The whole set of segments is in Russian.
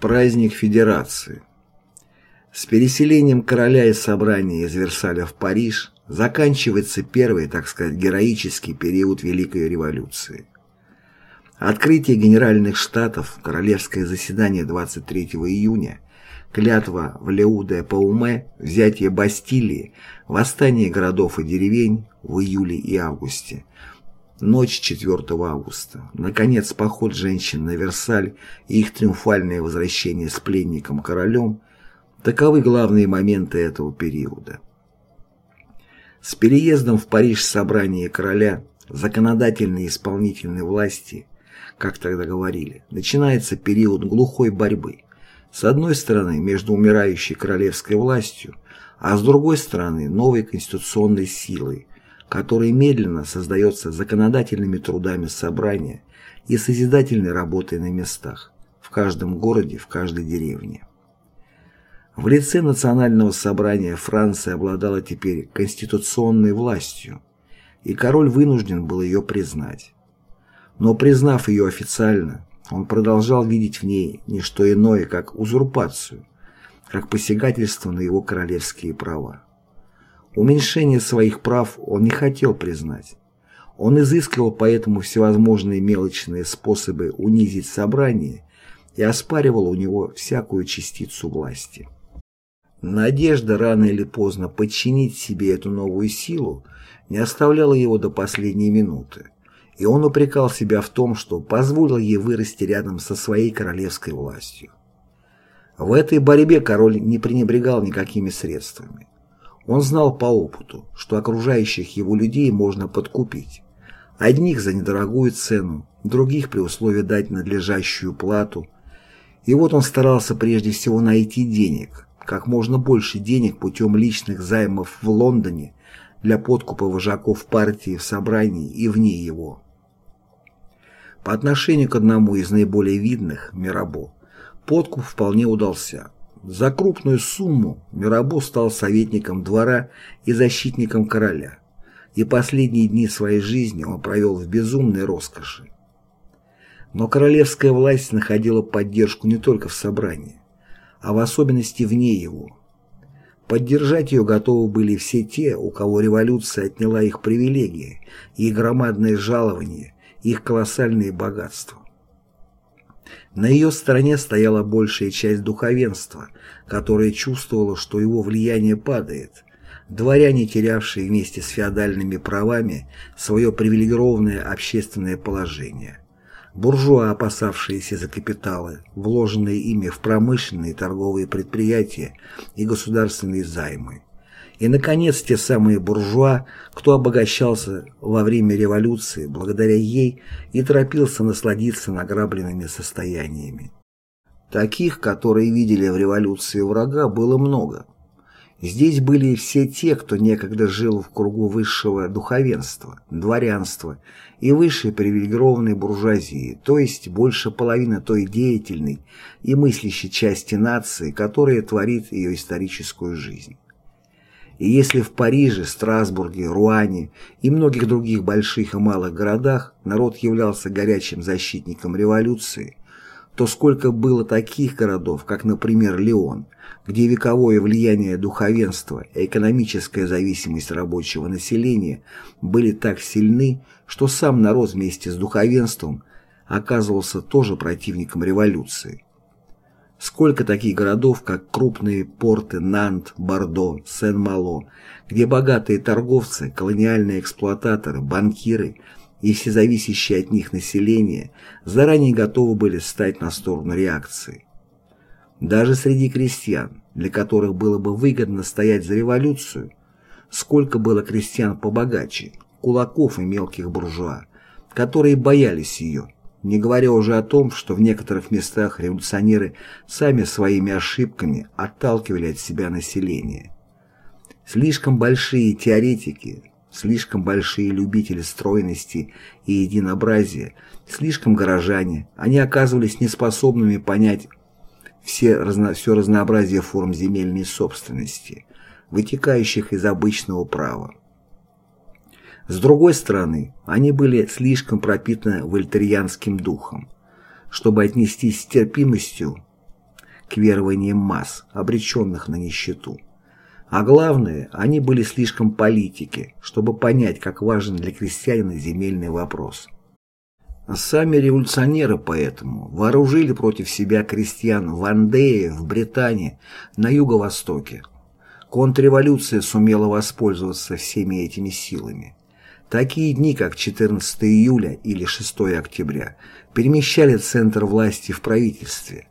Праздник Федерации С переселением короля и собрания из Версаля в Париж заканчивается первый, так сказать, героический период Великой революции. Открытие Генеральных Штатов, королевское заседание 23 июня, клятва в Леуде-Пауме, взятие Бастилии, восстание городов и деревень в июле и августе, ночь 4 августа, наконец поход женщин на Версаль и их триумфальное возвращение с пленником-королем – таковы главные моменты этого периода. С переездом в Париж собрания короля, законодательной и исполнительной власти, как тогда говорили, начинается период глухой борьбы. С одной стороны, между умирающей королевской властью, а с другой стороны, новой конституционной силой, которая медленно создается законодательными трудами собрания и созидательной работой на местах, в каждом городе, в каждой деревне. В лице национального собрания Франция обладала теперь конституционной властью, и король вынужден был ее признать. Но признав ее официально, он продолжал видеть в ней не что иное, как узурпацию, как посягательство на его королевские права. Уменьшение своих прав он не хотел признать. Он изыскивал поэтому всевозможные мелочные способы унизить собрание и оспаривал у него всякую частицу власти. Надежда рано или поздно подчинить себе эту новую силу не оставляла его до последней минуты, и он упрекал себя в том, что позволил ей вырасти рядом со своей королевской властью. В этой борьбе король не пренебрегал никакими средствами. Он знал по опыту, что окружающих его людей можно подкупить. Одних за недорогую цену, других при условии дать надлежащую плату. И вот он старался прежде всего найти денег, как можно больше денег путем личных займов в Лондоне для подкупа вожаков партии в собрании и вне его. По отношению к одному из наиболее видных, Мирабо, подкуп вполне удался. За крупную сумму Мирабо стал советником двора и защитником короля, и последние дни своей жизни он провел в безумной роскоши. Но королевская власть находила поддержку не только в собрании а в особенности вне его. Поддержать ее готовы были все те, у кого революция отняла их привилегии, их громадное жалование, их колоссальные богатства. На ее стороне стояла большая часть духовенства, которое чувствовало, что его влияние падает, дворяне, терявшие вместе с феодальными правами свое привилегированное общественное положение – буржуа, опасавшиеся за капиталы, вложенные ими в промышленные торговые предприятия и государственные займы. И, наконец, те самые буржуа, кто обогащался во время революции благодаря ей и торопился насладиться награбленными состояниями. Таких, которые видели в революции врага, было много. Здесь были все те, кто некогда жил в кругу высшего духовенства, дворянства и высшей привилегированной буржуазии, то есть больше половины той деятельной и мыслящей части нации, которая творит ее историческую жизнь. И если в Париже, Страсбурге, Руане и многих других больших и малых городах народ являлся горячим защитником революции, то сколько было таких городов, как, например, Лион, где вековое влияние духовенства и экономическая зависимость рабочего населения были так сильны, что сам народ вместе с духовенством оказывался тоже противником революции. Сколько таких городов, как крупные порты Нант, Бордо, Сен-Мало, где богатые торговцы, колониальные эксплуататоры, банкиры и всезависящее от них население заранее готовы были стать на сторону реакции. Даже среди крестьян, для которых было бы выгодно стоять за революцию, сколько было крестьян побогаче, кулаков и мелких буржуа, которые боялись ее, не говоря уже о том, что в некоторых местах революционеры сами своими ошибками отталкивали от себя население. Слишком большие теоретики, слишком большие любители стройности и единообразия, слишком горожане, они оказывались неспособными понять все, разно, все разнообразие форм земельной собственности, вытекающих из обычного права. С другой стороны, они были слишком пропитаны вольтерианским духом, чтобы отнестись с терпимостью к верованиям масс, обреченных на нищету. А главное, они были слишком политики, чтобы понять, как важен для крестьянина земельный вопрос. Сами революционеры поэтому вооружили против себя крестьян в Андее, в Британии, на юго-востоке. Контрреволюция сумела воспользоваться всеми этими силами. Такие дни, как 14 июля или 6 октября, перемещали центр власти в правительстве.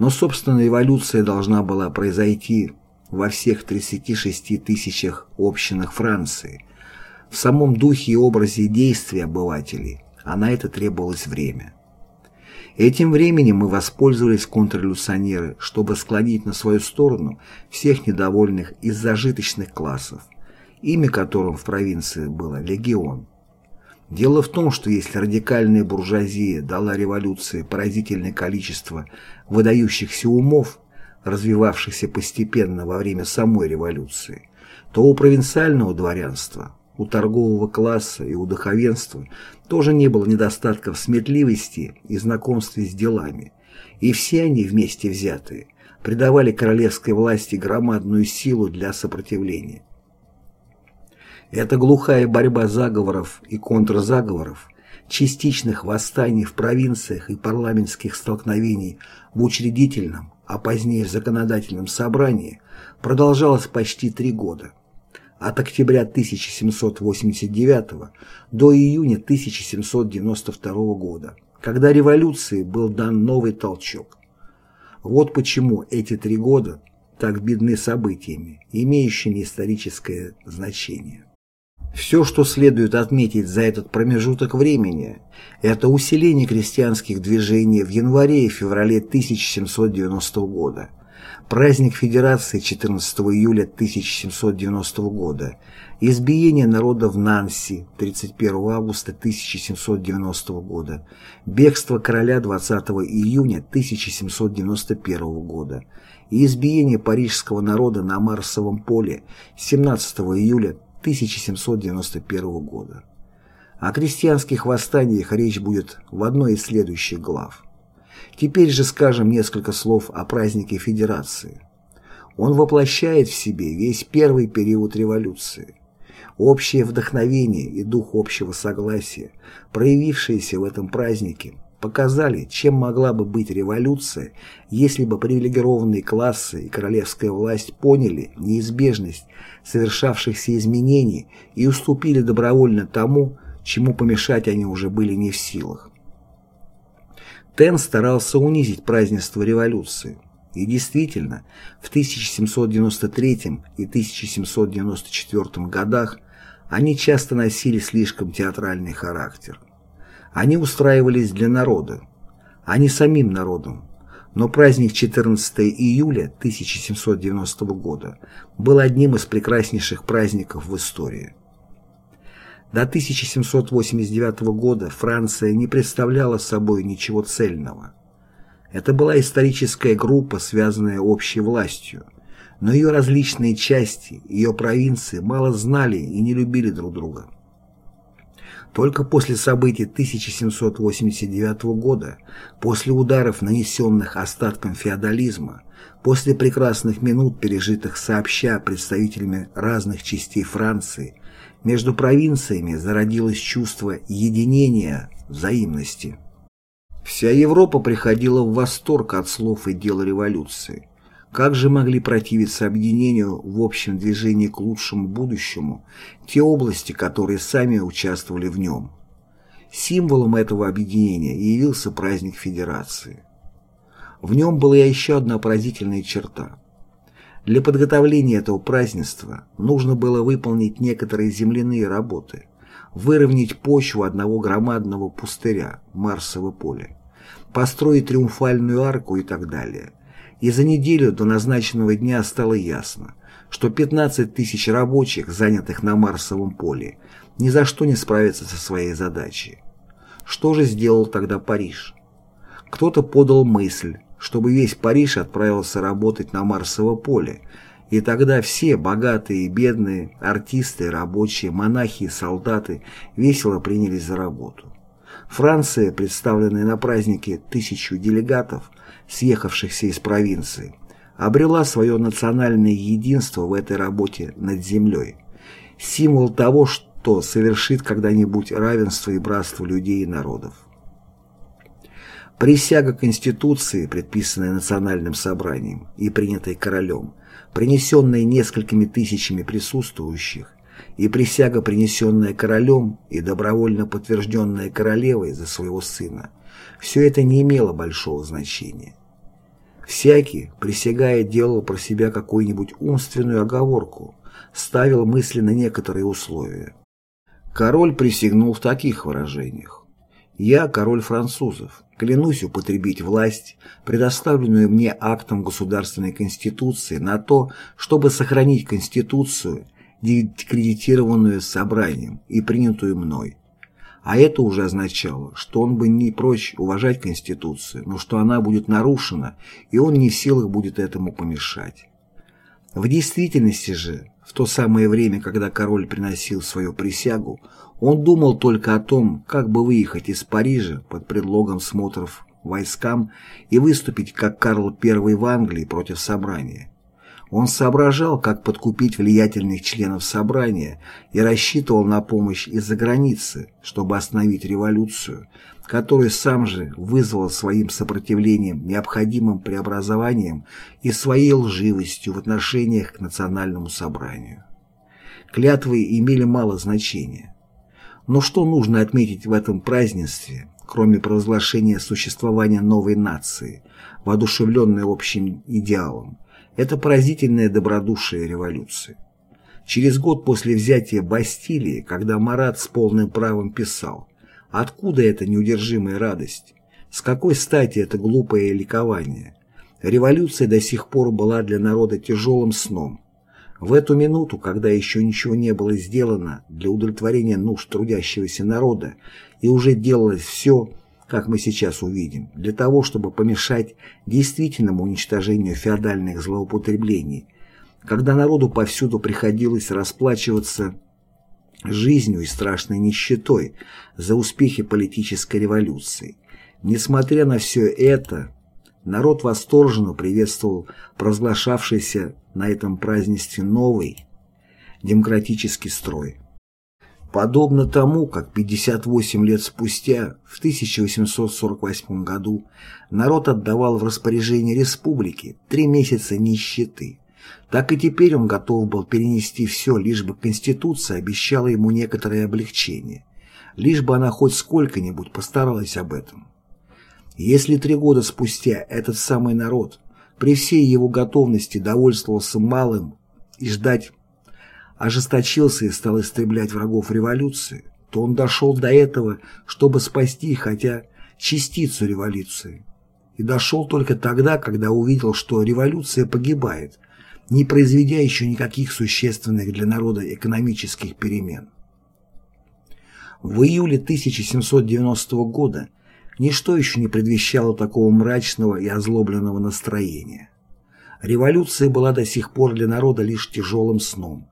Но, собственно, революция должна была произойти во всех 36 тысячах общинах Франции, в самом духе и образе действий обывателей, а на это требовалось время. Этим временем мы воспользовались контрреволюционеры, чтобы склонить на свою сторону всех недовольных из зажиточных классов, имя которым в провинции было «Легион». Дело в том, что если радикальная буржуазия дала революции поразительное количество выдающихся умов, развивавшихся постепенно во время самой революции, то у провинциального дворянства, у торгового класса и у духовенства тоже не было недостатков сметливости и знакомстве с делами, и все они вместе взятые придавали королевской власти громадную силу для сопротивления. Эта глухая борьба заговоров и контрзаговоров, частичных восстаний в провинциях и парламентских столкновений в учредительном, а позднее в законодательном собрании продолжалась почти три года. От октября 1789 до июня 1792 года, когда революции был дан новый толчок. Вот почему эти три года так бедны событиями, имеющими историческое значение. Все, что следует отметить за этот промежуток времени, это усиление крестьянских движений в январе и феврале 1790 года, праздник Федерации 14 июля 1790 года, избиение народа в Нанси 31 августа 1790 года, бегство короля 20 июня 1791 года и избиение парижского народа на Марсовом поле 17 июля 1791 года. О крестьянских восстаниях речь будет в одной из следующих глав. Теперь же скажем несколько слов о празднике Федерации. Он воплощает в себе весь первый период революции. Общее вдохновение и дух общего согласия, проявившиеся в этом празднике, показали, чем могла бы быть революция, если бы привилегированные классы и королевская власть поняли неизбежность совершавшихся изменений и уступили добровольно тому, чему помешать они уже были не в силах. Тен старался унизить празднество революции. И действительно, в 1793 и 1794 годах они часто носили слишком театральный характер. Они устраивались для народа, а не самим народом. Но праздник 14 июля 1790 года был одним из прекраснейших праздников в истории. До 1789 года Франция не представляла собой ничего цельного. Это была историческая группа, связанная общей властью, но ее различные части, ее провинции мало знали и не любили друг друга. Только после событий 1789 года, после ударов, нанесенных остатком феодализма, после прекрасных минут, пережитых сообща представителями разных частей Франции, между провинциями зародилось чувство единения, взаимности. Вся Европа приходила в восторг от слов и дел революции. Как же могли противиться объединению в общем движении к лучшему будущему те области, которые сами участвовали в нем? Символом этого объединения явился праздник Федерации. В нем была еще одна поразительная черта. Для подготовления этого празднества нужно было выполнить некоторые земляные работы, выровнять почву одного громадного пустыря, Марсово поле, построить триумфальную арку и так далее – и за неделю до назначенного дня стало ясно, что 15 тысяч рабочих, занятых на Марсовом поле, ни за что не справятся со своей задачей. Что же сделал тогда Париж? Кто-то подал мысль, чтобы весь Париж отправился работать на Марсово поле, и тогда все, богатые и бедные, артисты, рабочие, монахи солдаты, весело принялись за работу. Франция, представленная на празднике тысячу делегатов, съехавшихся из провинции, обрела свое национальное единство в этой работе над землей, символ того, что совершит когда-нибудь равенство и братство людей и народов. Присяга Конституции, предписанная Национальным собранием и принятая королем, принесенная несколькими тысячами присутствующих, и присяга, принесенная королем и добровольно подтвержденная королевой за своего сына, все это не имело большого значения. Всякий, присягая, делал про себя какую-нибудь умственную оговорку, ставил мысли на некоторые условия. Король присягнул в таких выражениях. «Я король французов, клянусь употребить власть, предоставленную мне актом Государственной Конституции на то, чтобы сохранить Конституцию, декредитированную собранием и принятую мной, а это уже означало, что он бы не прочь уважать Конституцию, но что она будет нарушена, и он не в силах будет этому помешать. В действительности же, в то самое время, когда король приносил свою присягу, он думал только о том, как бы выехать из Парижа под предлогом смотров войскам и выступить как Карл I в Англии против собрания. Он соображал, как подкупить влиятельных членов собрания и рассчитывал на помощь из-за границы, чтобы остановить революцию, которую сам же вызвал своим сопротивлением необходимым преобразованием и своей лживостью в отношениях к национальному собранию. Клятвы имели мало значения. Но что нужно отметить в этом празднестве, кроме провозглашения существования новой нации, воодушевленной общим идеалом, это поразительное добродушие революции. Через год после взятия Бастилии, когда Марат с полным правом писал «Откуда эта неудержимая радость? С какой стати это глупое ликование?» Революция до сих пор была для народа тяжелым сном. В эту минуту, когда еще ничего не было сделано для удовлетворения нужд трудящегося народа, и уже делалось все, как мы сейчас увидим, для того, чтобы помешать действительному уничтожению феодальных злоупотреблений, когда народу повсюду приходилось расплачиваться жизнью и страшной нищетой за успехи политической революции. Несмотря на все это, народ восторженно приветствовал провозглашавшийся на этом празднестве новый демократический строй. Подобно тому, как 58 лет спустя, в 1848 году, народ отдавал в распоряжение республики три месяца нищеты, так и теперь он готов был перенести все, лишь бы Конституция обещала ему некоторое облегчение, лишь бы она хоть сколько-нибудь постаралась об этом. Если три года спустя этот самый народ, при всей его готовности, довольствовался малым и ждать ожесточился и стал истреблять врагов революции, то он дошел до этого, чтобы спасти хотя частицу революции. И дошел только тогда, когда увидел, что революция погибает, не произведя еще никаких существенных для народа экономических перемен. В июле 1790 года ничто еще не предвещало такого мрачного и озлобленного настроения. Революция была до сих пор для народа лишь тяжелым сном.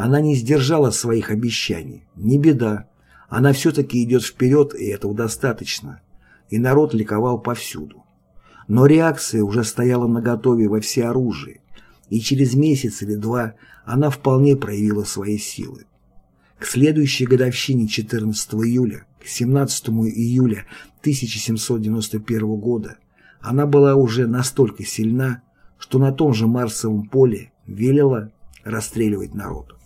Она не сдержала своих обещаний. Не беда. Она все-таки идет вперед, и этого достаточно. И народ ликовал повсюду. Но реакция уже стояла наготове во всеоружии, и через месяц или два она вполне проявила свои силы. К следующей годовщине 14 июля, к 17 июля 1791 года, она была уже настолько сильна, что на том же Марсовом поле велела расстреливать народ.